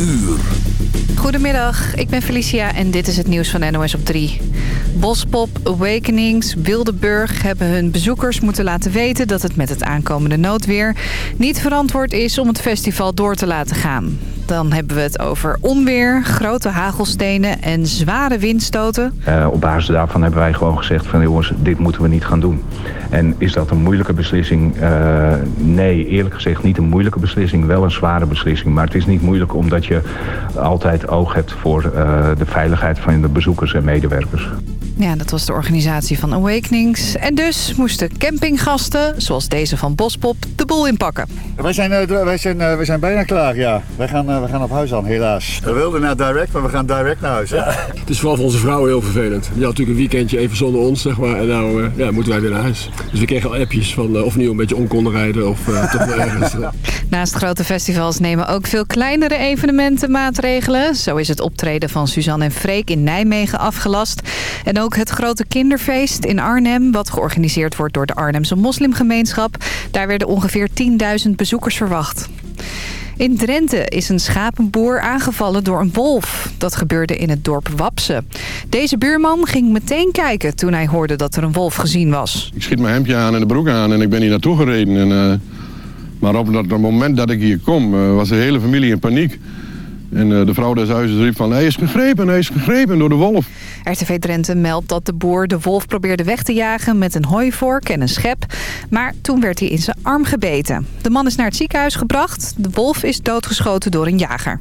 uur. Goedemiddag, ik ben Felicia en dit is het nieuws van NOS op 3. Bospop, Awakenings, Wildeburg hebben hun bezoekers moeten laten weten... dat het met het aankomende noodweer niet verantwoord is om het festival door te laten gaan. Dan hebben we het over onweer, grote hagelstenen en zware windstoten. Uh, op basis daarvan hebben wij gewoon gezegd van jongens, dit moeten we niet gaan doen. En is dat een moeilijke beslissing? Uh, nee, eerlijk gezegd niet een moeilijke beslissing, wel een zware beslissing. Maar het is niet moeilijk omdat je altijd oog hebt voor uh, de veiligheid van de bezoekers en medewerkers. Ja, dat was de organisatie van Awakenings. En dus moesten campinggasten, zoals deze van Bospop, de boel inpakken. Wij zijn, uh, wij zijn, uh, wij zijn bijna klaar, ja. Wij gaan, uh, wij gaan op huis aan, helaas. We wilden naar direct, maar we gaan direct naar huis. Hè? Ja. Het is vooral voor onze vrouwen heel vervelend. Die had natuurlijk een weekendje even zonder ons, zeg maar. En nou ja, moeten wij weer naar huis. Dus we kregen al appjes van of nieuw een beetje om konden rijden of toch wel ergens. Naast grote festivals nemen ook veel kleinere evenementen maatregelen. Zo is het optreden van Suzanne en Freek in Nijmegen afgelast. En ook het grote kinderfeest in Arnhem... wat georganiseerd wordt door de Arnhemse moslimgemeenschap. Daar werden ongeveer 10.000 bezoekers verwacht. In Drenthe is een schapenboer aangevallen door een wolf. Dat gebeurde in het dorp Wapse. Deze buurman ging meteen kijken toen hij hoorde dat er een wolf gezien was. Ik schiet mijn hemdje aan en de broek aan en ik ben hier naartoe gereden. En, uh, maar op dat moment dat ik hier kom uh, was de hele familie in paniek. En uh, de vrouw des huizes riep van hij is gegrepen, hij is gegrepen door de wolf. RTV Drenthe meldt dat de boer de wolf probeerde weg te jagen met een hooivork en een schep. Maar toen werd hij in zijn arm gebeten. De man is naar het ziekenhuis gebracht. De wolf is doodgeschoten door een jager.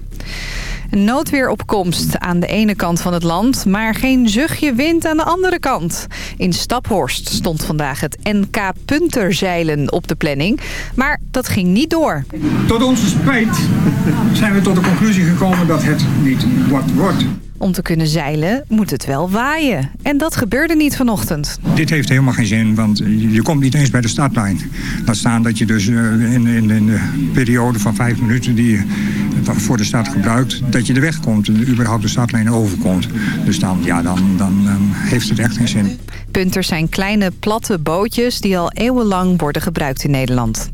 Een noodweeropkomst aan de ene kant van het land, maar geen zuchtje wind aan de andere kant. In Staphorst stond vandaag het NK punterzeilen op de planning, maar dat ging niet door. Tot onze spijt zijn we tot de conclusie gekomen dat het niet wat wordt. Om te kunnen zeilen moet het wel waaien. En dat gebeurde niet vanochtend. Dit heeft helemaal geen zin, want je komt niet eens bij de startlijn. Laat staan dat je dus in, in, in de periode van vijf minuten die je voor de start gebruikt... dat je de weg komt en überhaupt de startlijn overkomt. Dus dan, ja, dan, dan, dan heeft het echt geen zin. Punters zijn kleine, platte bootjes die al eeuwenlang worden gebruikt in Nederland.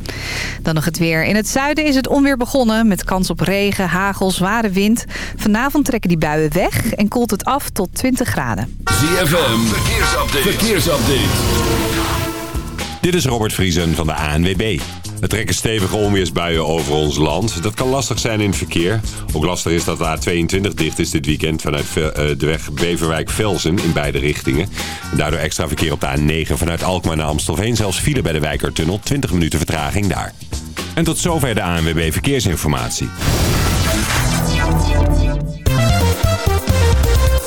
Dan nog het weer. In het zuiden is het onweer begonnen met kans op regen, hagel, zware wind. Vanavond trekken die buien weg en koelt het af tot 20 graden. ZFM, verkeersupdate. verkeersupdate. Dit is Robert Vriesen van de ANWB. Er trekken stevige onweersbuien over ons land. Dat kan lastig zijn in het verkeer. Ook lastig is dat de A22 dicht is dit weekend vanuit de weg Beverwijk-Velsen in beide richtingen. Daardoor extra verkeer op de A9 vanuit Alkmaar naar Amstelveen. Zelfs file bij de Wijkertunnel. 20 minuten vertraging daar. En tot zover de ANWB Verkeersinformatie.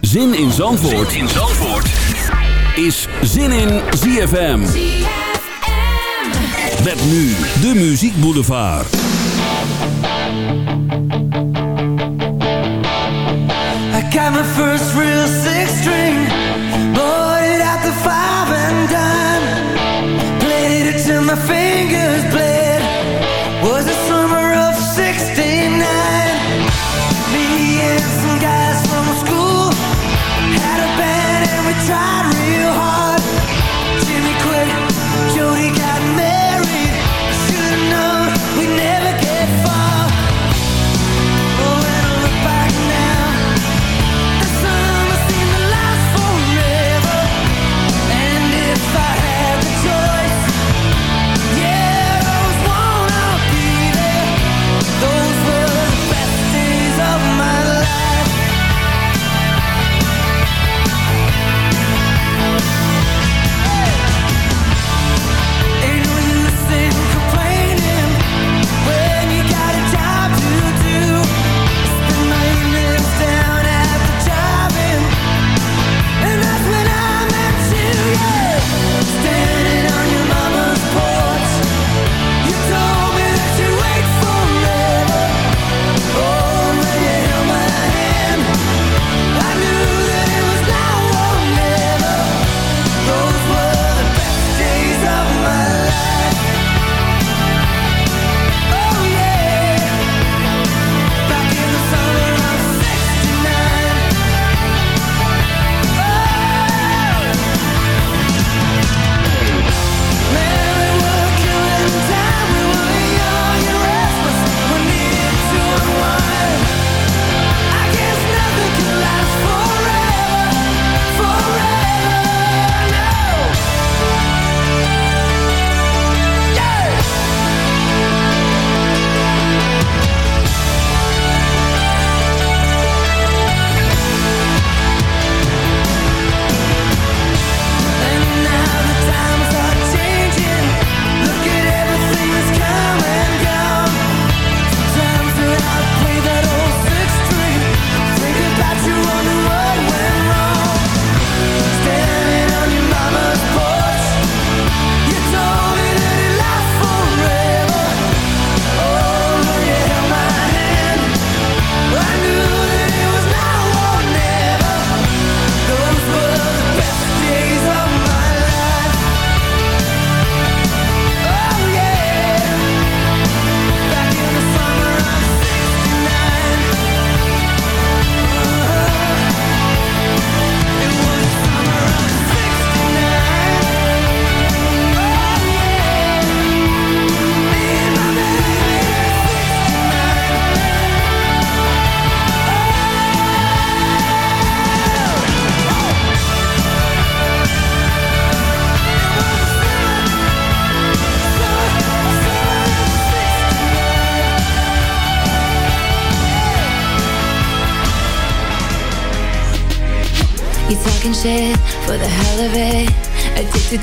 Zin in Zandvoort, zin in Zandvoort. is Zin in ZFM. ZFM. Met nu de Muziek Boulevard. I got my first real six string. Bought it at the five and dime. Played it till my fingers bled.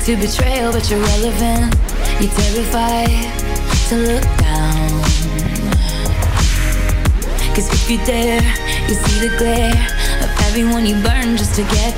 to betrayal, but you're relevant. You're terrified to look down. Cause if you dare, you see the glare of everyone you burn just to get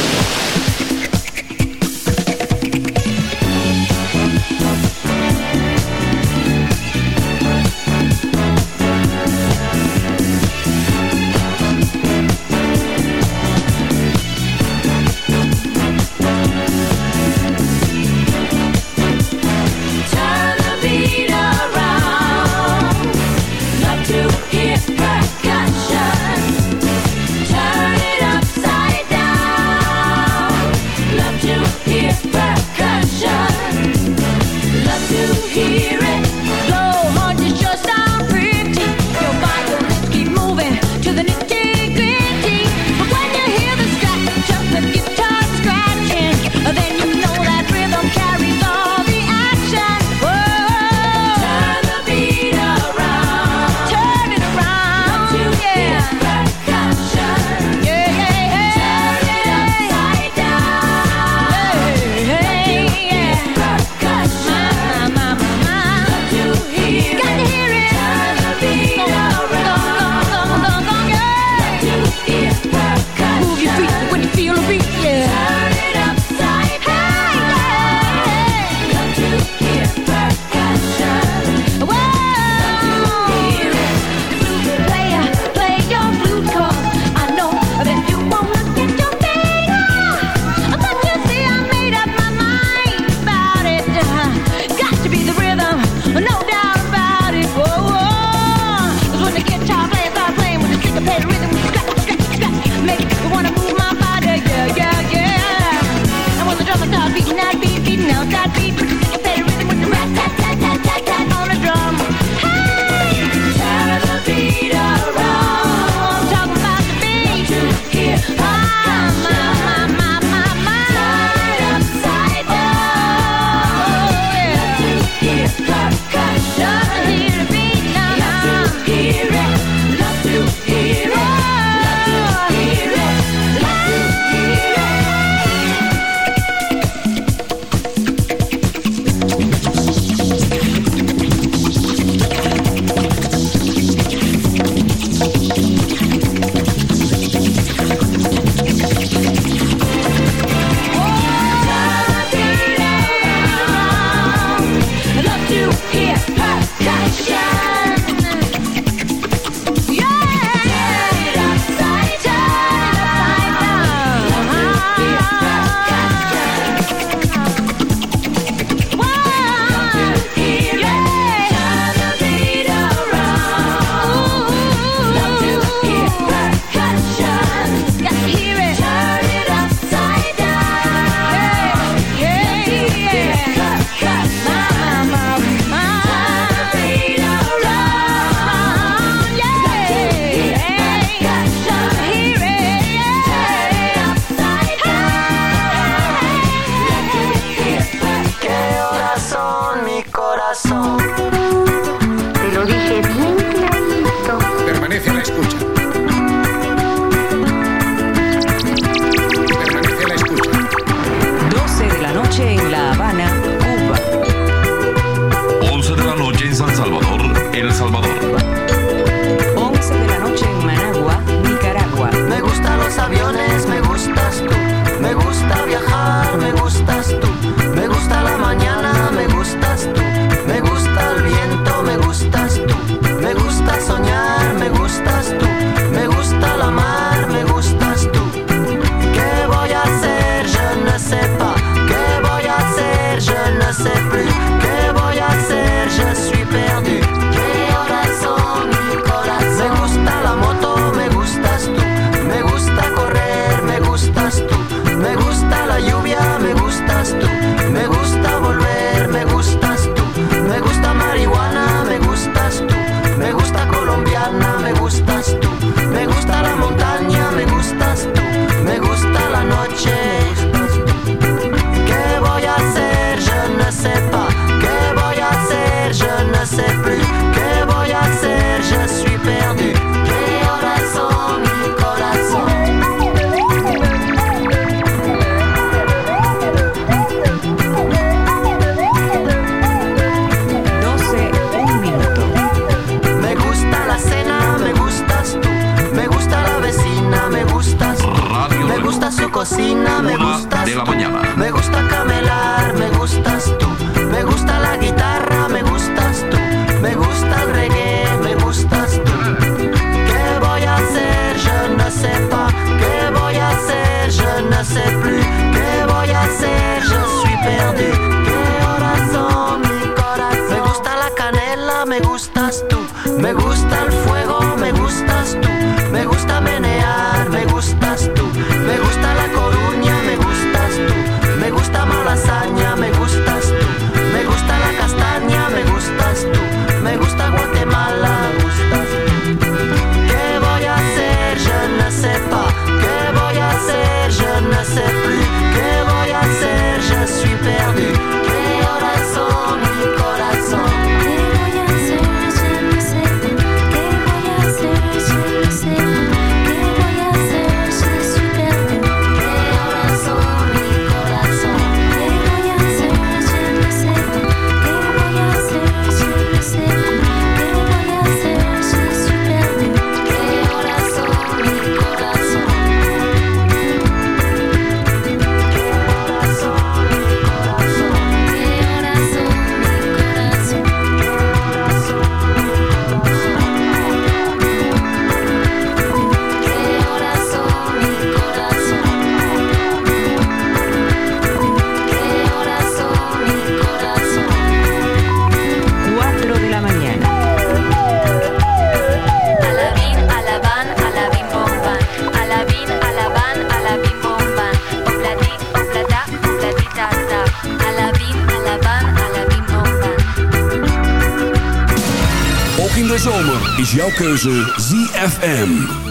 Keuze ZFM.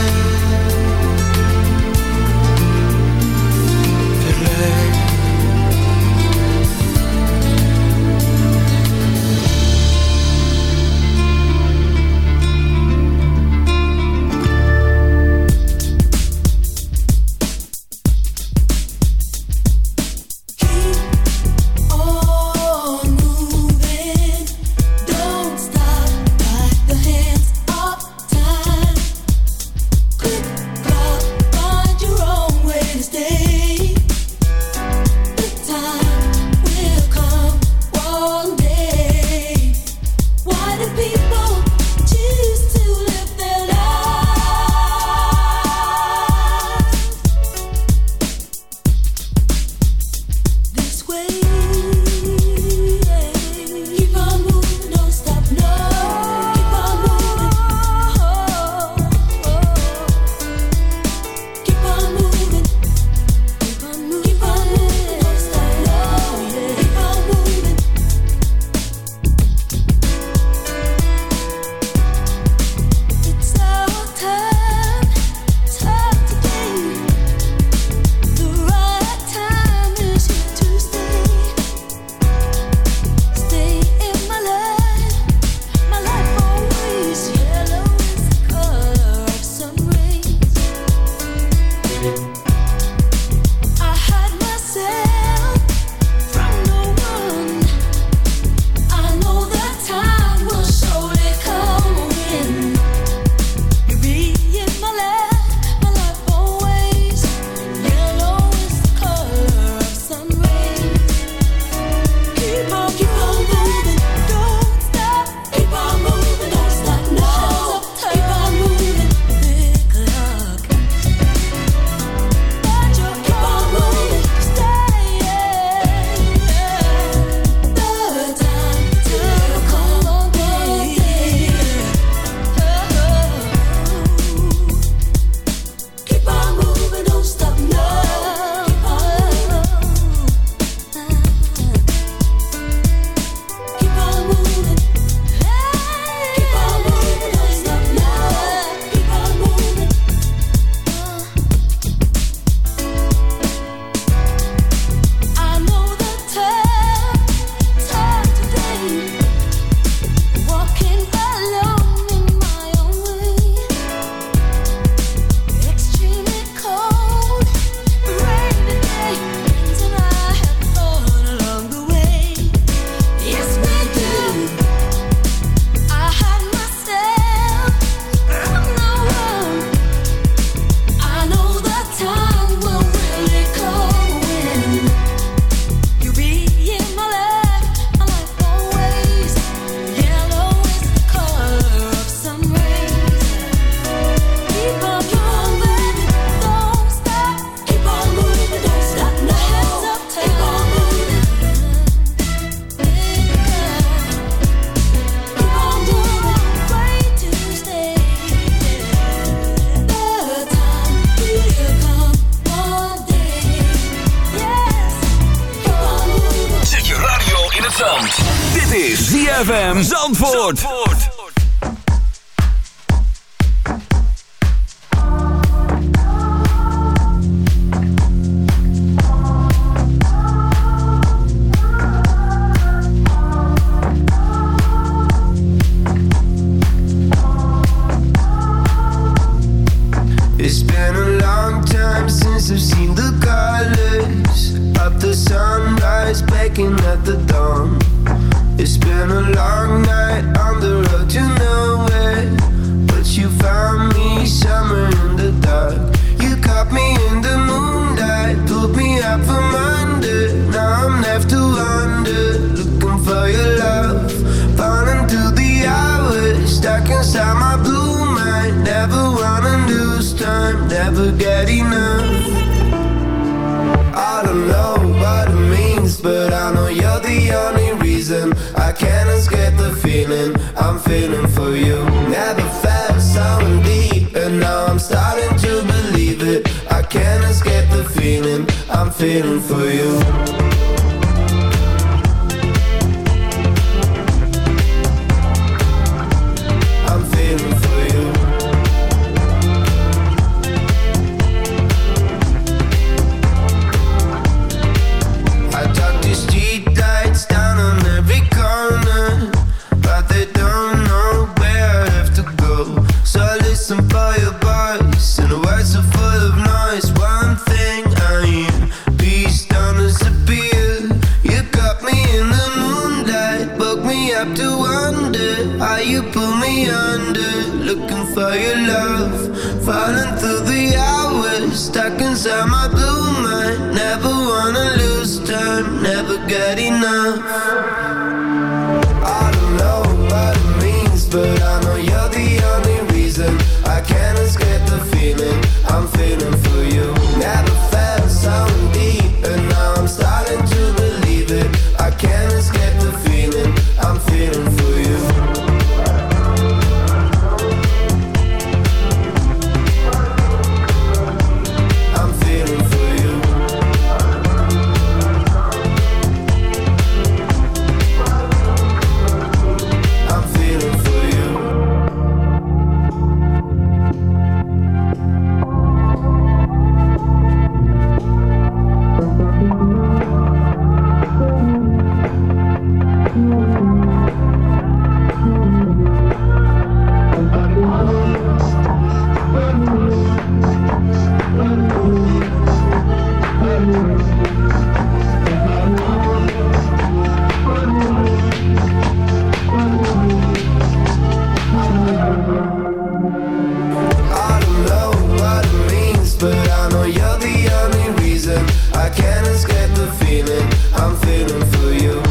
know you're the only reason I can't escape the feeling I'm feeling for you.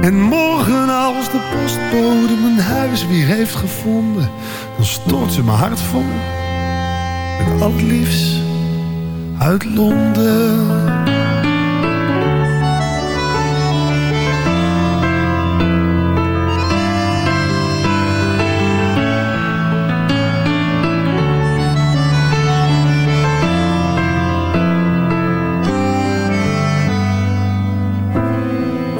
En morgen als de postbode mijn huis weer heeft gevonden, dan stort ze mijn hart vol met al het liefst uit Londen.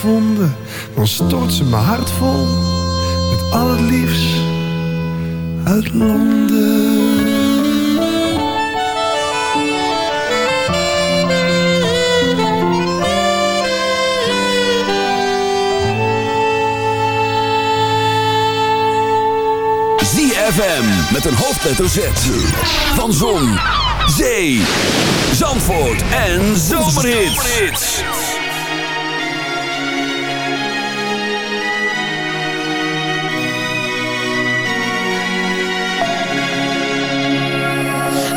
Gevonden, dan stort ze mijn hart vol met al het liefst uit Londen. ZFM met een hoofdletter Z. Van Zon, Zee, Zandvoort en Zomerhits.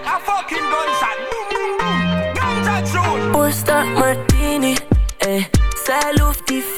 like a fucking gunshot. Boom, boom, boom. Ganja tune. Posta martini, eh. Saluf different.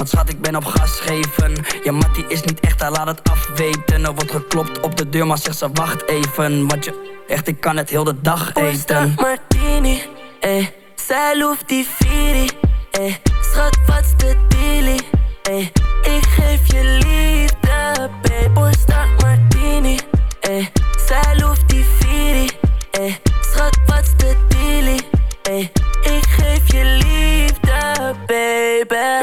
Want schat, ik ben op gas geven. Ja, Mattie is niet echt, hij laat het afweten. Er wordt geklopt op de deur, maar zegt ze wacht even. Want je, echt, ik kan het heel de dag eten. martini, eh. Zij loeft die Firi, eh. Schat, wat's de dealie, eh. Ik geef je liefde, babe. Start martini, eh. Zij loeft die Firi, eh.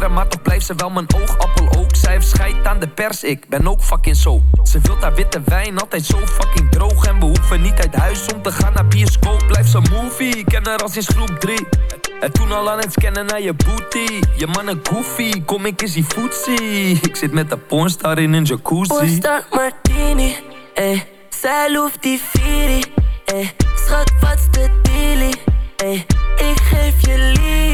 maar toch blijft ze wel mijn oogappel ook. Zij heeft scheid aan de pers, ik ben ook fucking zo. Ze wilt haar witte wijn, altijd zo fucking droog. En we hoeven niet uit huis om te gaan naar bioscoop. Blijf ze movie, ik ken haar al sinds groep 3. En toen al aan het scannen naar je booty. Je mannen goofy, kom ik eens die footsie. Ik zit met de pornstar in een jacuzzi. Pornstar martini, eh. Zij loeft die eh. Schat, wat's de dealie, eh. Ik geef je liefde,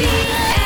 I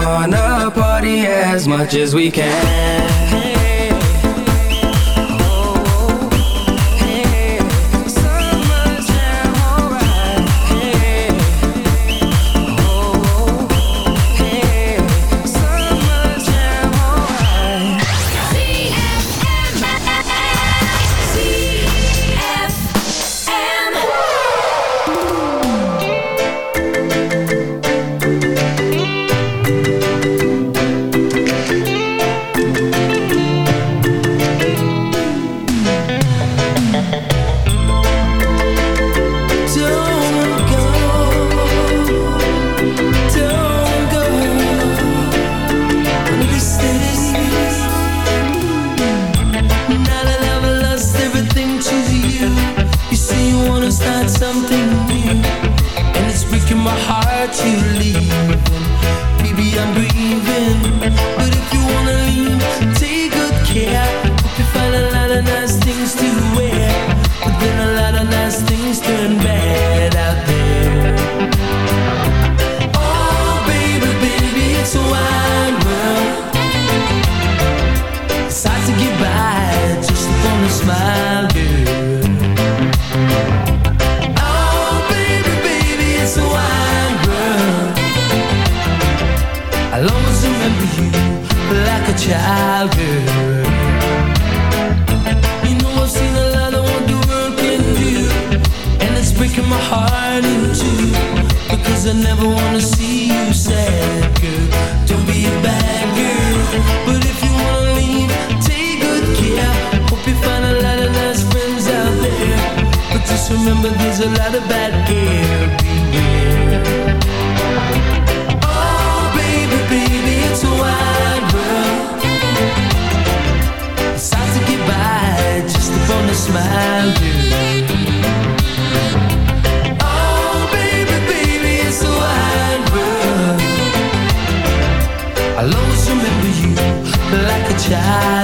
gonna party as much as we can. remember there's a lot of bad gear. Oh, baby, baby, it's a wide world. It's hard to get by just upon a smile. Oh, baby, baby, it's a wide world. I'll always remember you like a child